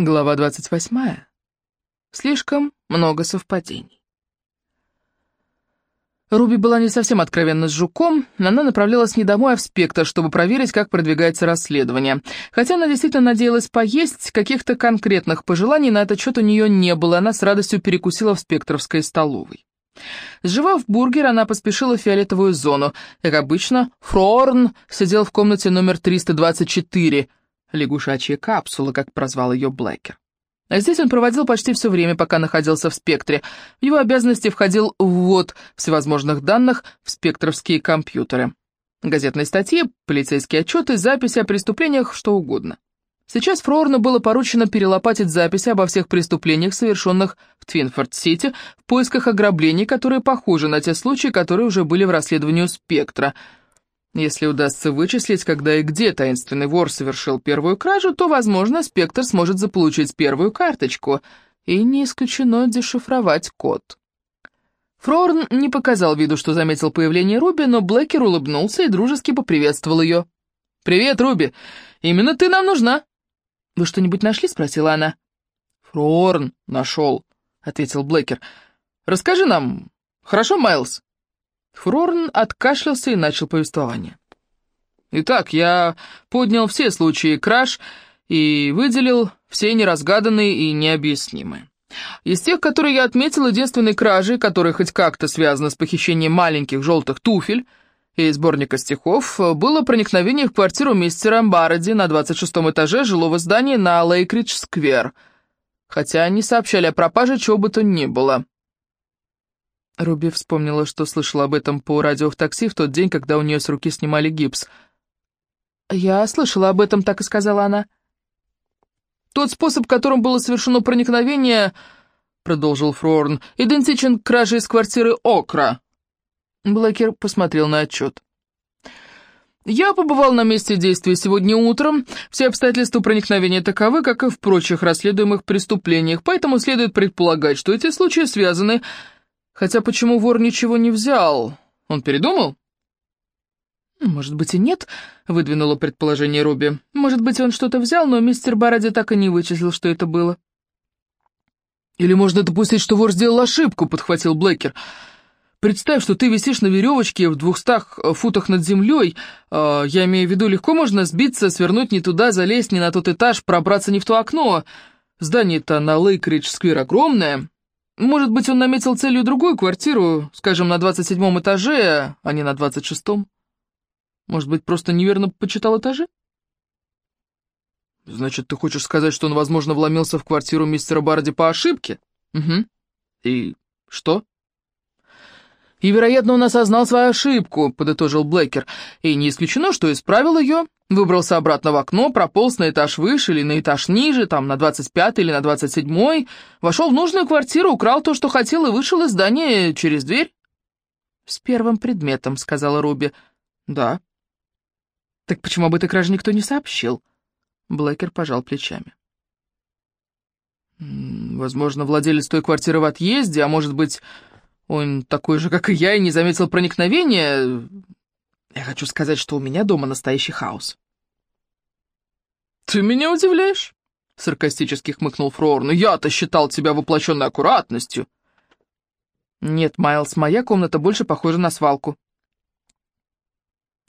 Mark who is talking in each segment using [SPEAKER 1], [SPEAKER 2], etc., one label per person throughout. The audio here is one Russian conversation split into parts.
[SPEAKER 1] Глава 28. Слишком много совпадений. Руби была не совсем откровенна с Жуком, она направлялась не домой, а в спектр, чтобы проверить, как продвигается расследование. Хотя она действительно надеялась поесть, каких-то конкретных пожеланий на этот счет у нее не было, она с радостью перекусила в спектровской столовой. Сживав бургер, она поспешила в фиолетовую зону. Как обычно, Фрорн сидел в комнате номер 324, лягушачья капсула, как прозвал ее Блэкер. А здесь он проводил почти все время, пока находился в спектре. В его обязанности входил ввод всевозможных данных в спектровские компьютеры. Газетные статьи, полицейские отчеты, записи о преступлениях, что угодно. Сейчас Фрорну было поручено перелопатить записи обо всех преступлениях, совершенных в Твинфорд-Сити, в поисках ограблений, которые похожи на те случаи, которые уже были в расследовании «Спектра», если удастся вычислить, когда и где таинственный вор совершил первую кражу, то, возможно, Спектр сможет заполучить первую карточку, и не исключено дешифровать код. Фрорн не показал виду, что заметил появление Руби, но Блэкер улыбнулся и дружески поприветствовал ее. «Привет, Руби! Именно ты нам нужна!» «Вы что-нибудь нашли?» — спросила она. «Фрорн нашел», — ответил Блэкер. «Расскажи нам, хорошо, Майлз?» Фрорн откашлялся и начал повествование. «Итак, я поднял все случаи краж и выделил все неразгаданные и необъяснимые. Из тех, которые я отметил, единственной кражей, которая хоть как-то связана с похищением маленьких желтых туфель и сборника стихов, было проникновение в квартиру мистера Бароди на 26 этаже жилого здания на Лейкридж-сквер, хотя они сообщали о пропаже чего бы то ни было». Руби вспомнила, что слышала об этом по радио в такси в тот день, когда у нее с руки снимали гипс. «Я слышала об этом», — так и сказала она. «Тот способ, которым было совершено проникновение, — продолжил Фрорн, — идентичен краже из квартиры Окра». Блэкер посмотрел на отчет. «Я побывал на месте действия сегодня утром. Все обстоятельства проникновения таковы, как и в прочих расследуемых преступлениях, поэтому следует предполагать, что эти случаи связаны Хотя почему вор ничего не взял? Он передумал? «Может быть и нет», — выдвинуло предположение Руби. «Может быть, он что-то взял, но мистер Баради так и не вычислил, что это было». «Или можно допустить, что вор сделал ошибку», — подхватил Блэкер. «Представь, что ты висишь на веревочке в двухстах футах над землей. Э, я имею в виду, легко можно сбиться, свернуть не туда, залезть не на тот этаж, пробраться не в то окно. Здание-то на Лейкридж-сквер огромное». Может быть, он наметил целью другую квартиру, скажем, на 27 этаже, а не на 26-м? Может быть, просто неверно почитал этажи? Значит, ты хочешь сказать, что он, возможно, вломился в квартиру мистера Барди по ошибке? Угу. И что? И, вероятно, он осознал свою ошибку, подытожил Блэкер, и не исключено, что исправил ее, Выбрался обратно в окно, прополз на этаж выше или на этаж ниже, там на 25 или на 27 вошел в нужную квартиру, украл то, что хотел, и вышел из здания через дверь. «С первым предметом», — сказала Руби. «Да». «Так почему об этой краже никто не сообщил?» Блэкер пожал плечами. «Возможно, владелец той квартиры в отъезде, а может быть, он такой же, как и я, и не заметил проникновения. Я хочу сказать, что у меня дома настоящий хаос. «Ты меня удивляешь?» — саркастически хмыкнул Фрорн. «Я-то считал тебя воплощенной аккуратностью». «Нет, Майлз, моя комната больше похожа на свалку».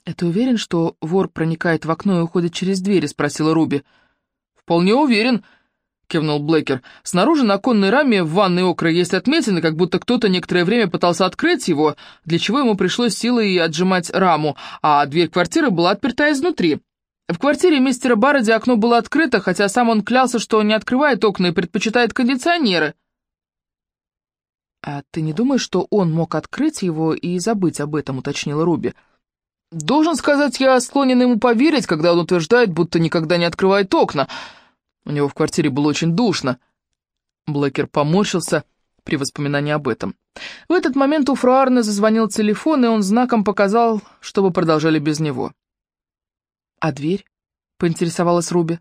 [SPEAKER 1] «А ты уверен, что вор проникает в окно и уходит через двери?» — спросила Руби. «Вполне уверен», кивнул Блэкер. «Снаружи на конной раме в ванной окра есть отметины, как будто кто-то некоторое время пытался открыть его, для чего ему пришлось силой отжимать раму, а дверь квартиры была отперта изнутри. В квартире мистера Барроди окно было открыто, хотя сам он клялся, что не открывает окна и предпочитает кондиционеры». «А ты не думаешь, что он мог открыть его и забыть об этом?» — уточнила Руби. «Должен сказать, я склонен ему поверить, когда он утверждает, будто никогда не открывает окна». У него в квартире было очень душно. Блэкер поморщился при воспоминании об этом. В этот момент у Фруарна зазвонил телефон, и он знаком показал, чтобы продолжали без него. «А дверь?» — поинтересовалась Руби.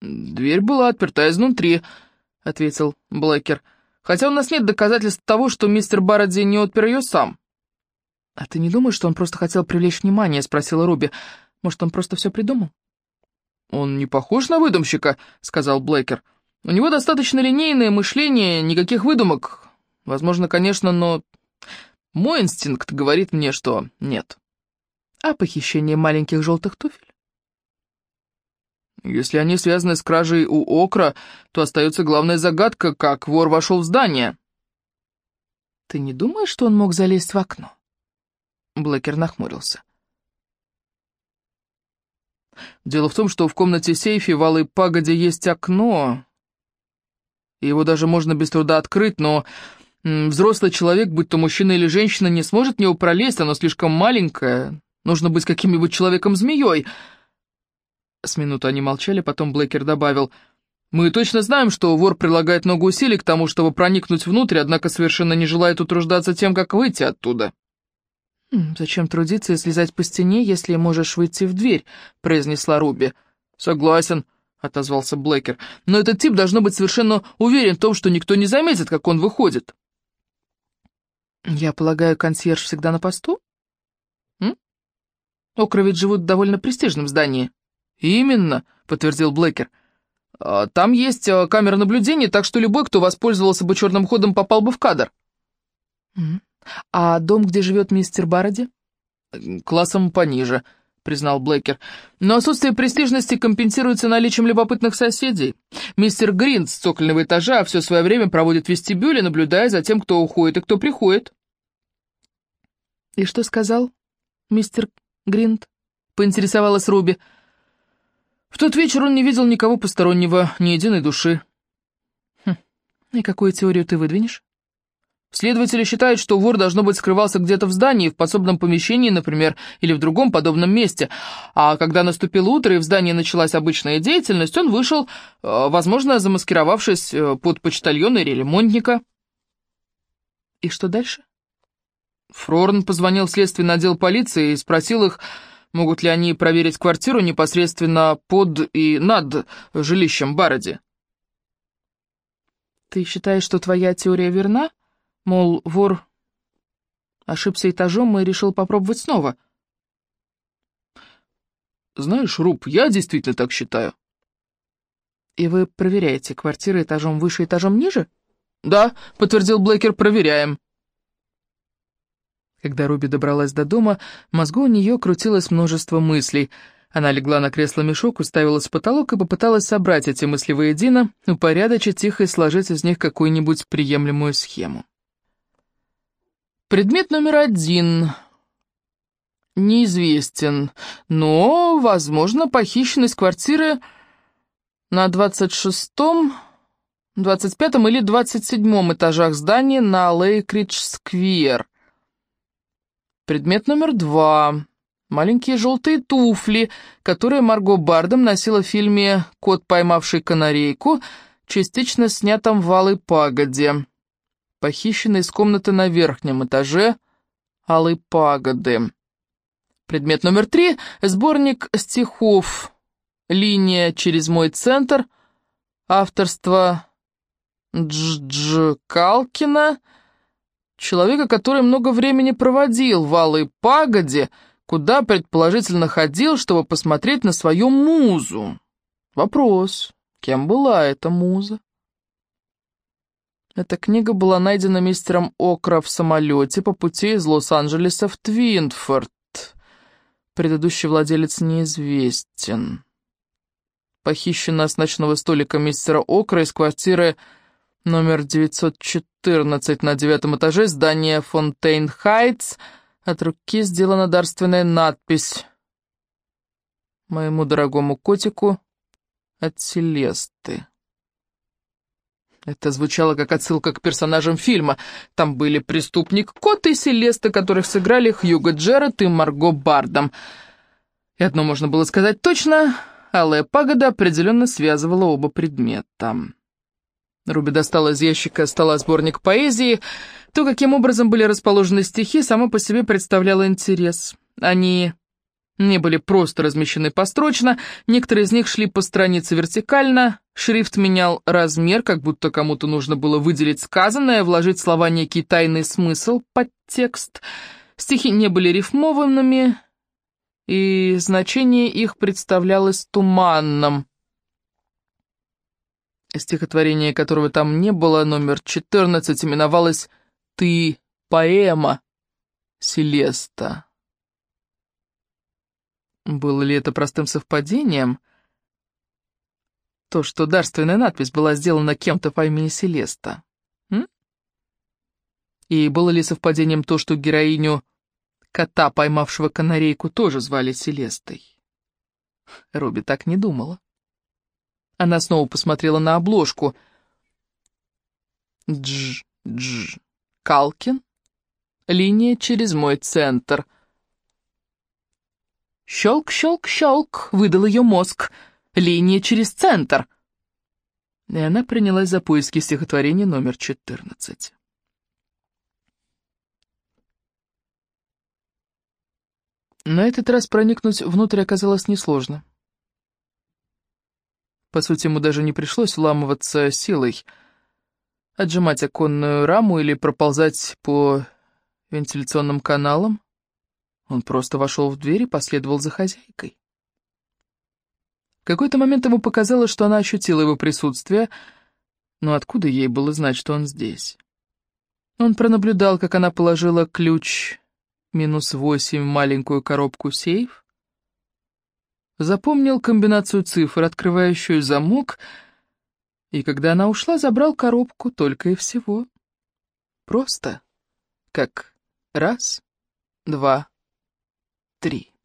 [SPEAKER 1] «Дверь была отперта изнутри», — ответил Блэкер. «Хотя у нас нет доказательств того, что мистер Барроди не отпер ее сам». «А ты не думаешь, что он просто хотел привлечь внимание?» — спросила Руби. «Может, он просто все придумал?» «Он не похож на выдумщика», — сказал Блэкер. «У него достаточно линейное мышление, никаких выдумок. Возможно, конечно, но мой инстинкт говорит мне, что нет». «А похищение маленьких желтых туфель?» «Если они связаны с кражей у Окра, то остается главная загадка, как вор вошел в здание». «Ты не думаешь, что он мог залезть в окно?» Блэкер нахмурился. Дело в том, что в комнате сейфе в Алой Пагоде есть окно. Его даже можно без труда открыть, но взрослый человек, будь то мужчина или женщина, не сможет в него пролезть, оно слишком маленькое. Нужно быть каким-нибудь человеком-змеей. С минуту они молчали, потом Блэкер добавил, «Мы точно знаем, что вор прилагает много усилий к тому, чтобы проникнуть внутрь, однако совершенно не желает утруждаться тем, как выйти оттуда». «Зачем трудиться и слезать по стене, если можешь выйти в дверь?» — произнесла Руби. «Согласен», — отозвался Блэкер. «Но этот тип должно быть совершенно уверен в том, что никто не заметит, как он выходит». «Я полагаю, консьерж всегда на посту?» М? «Окра ведь живут в довольно престижном здании». «Именно», — подтвердил Блэкер. «А, «Там есть а, камера наблюдения, так что любой, кто воспользовался бы черным ходом, попал бы в кадр». «А дом, где живет мистер Бароди?» «Классом пониже», — признал Блэкер. «Но отсутствие престижности компенсируется наличием любопытных соседей. Мистер Грин с цокольного этажа все свое время проводит в вестибюле, наблюдая за тем, кто уходит и кто приходит». «И что сказал мистер Гринд?» — поинтересовалась Руби. «В тот вечер он не видел никого постороннего, ни единой души». «Хм, и какую теорию ты выдвинешь?» Следователи считают, что вор, должно быть, скрывался где-то в здании, в подсобном помещении, например, или в другом подобном месте. А когда наступило утро и в здании началась обычная деятельность, он вышел, э, возможно, замаскировавшись э, под почтальона или ремонтника. И что дальше? Фрорн позвонил в следственный отдел полиции и спросил их, могут ли они проверить квартиру непосредственно под и над жилищем Бароди. «Ты считаешь, что твоя теория верна?» Мол, вор ошибся этажом и решил попробовать снова. Знаешь, Руб, я действительно так считаю. И вы проверяете квартиры этажом выше, этажом ниже? Да, подтвердил Блэкер, проверяем. Когда Руби добралась до дома, в мозгу у нее крутилось множество мыслей. Она легла на кресло-мешок, уставилась в потолок и попыталась собрать эти мысли воедино, упорядочить их и сложить из них какую-нибудь приемлемую схему. Предмет номер один неизвестен, но, возможно, похищенность квартиры на 26-м, 25-м или 27-м этажах здания на Лейкридж-сквер. Предмет номер два. Маленькие желтые туфли, которые Марго Бардом носила в фильме «Кот, поймавший канарейку», частично снятом в Алой пагоде похищенной из комнаты на верхнем этаже Алой Пагоды. Предмет номер три — сборник стихов «Линия через мой центр», авторство Дж-Дж Калкина, человека, который много времени проводил в Алой Пагоде, куда предположительно ходил, чтобы посмотреть на свою музу. Вопрос, кем была эта муза? Эта книга была найдена мистером Окра в самолете по пути из Лос-Анджелеса в Твинфорд. Предыдущий владелец неизвестен. Похищена с ночного столика мистера Окра из квартиры номер 914 на девятом этаже здания Фонтейн Хайтс. От руки сделана дарственная надпись «Моему дорогому котику от Селесты». Это звучало как отсылка к персонажам фильма. Там были преступник Кот и Селеста, которых сыграли Хьюго Джерард и Марго Бардом. И одно можно было сказать точно, Алая Пагода определенно связывала оба предмета. Руби достала из ящика стола сборник поэзии. То, каким образом были расположены стихи, само по себе представляло интерес. Они не были просто размещены построчно, некоторые из них шли по странице вертикально, шрифт менял размер, как будто кому-то нужно было выделить сказанное, вложить слова некий тайный смысл под текст. Стихи не были рифмованными, и значение их представлялось туманным. Стихотворение, которого там не было, номер 14, именовалось «Ты, поэма, Селеста». Было ли это простым совпадением? То, что дарственная надпись была сделана кем-то по имени Селеста. М? И было ли совпадением то, что героиню кота, поймавшего канарейку, тоже звали Селестой? Руби так не думала. Она снова посмотрела на обложку. Дж, дж, Калкин. Линия через мой центр — Щелк, щелк, щелк, выдал ее мозг. Линия через центр. И она принялась за поиски стихотворения номер 14. На этот раз проникнуть внутрь оказалось несложно. По сути, ему даже не пришлось вламываться силой, отжимать оконную раму или проползать по вентиляционным каналам. Он просто вошел в дверь и последовал за хозяйкой. В какой-то момент ему показалось, что она ощутила его присутствие, но откуда ей было знать, что он здесь? Он пронаблюдал, как она положила ключ минус восемь в маленькую коробку сейф, запомнил комбинацию цифр, открывающую замок, и когда она ушла, забрал коробку только и всего. Просто как раз, два, три.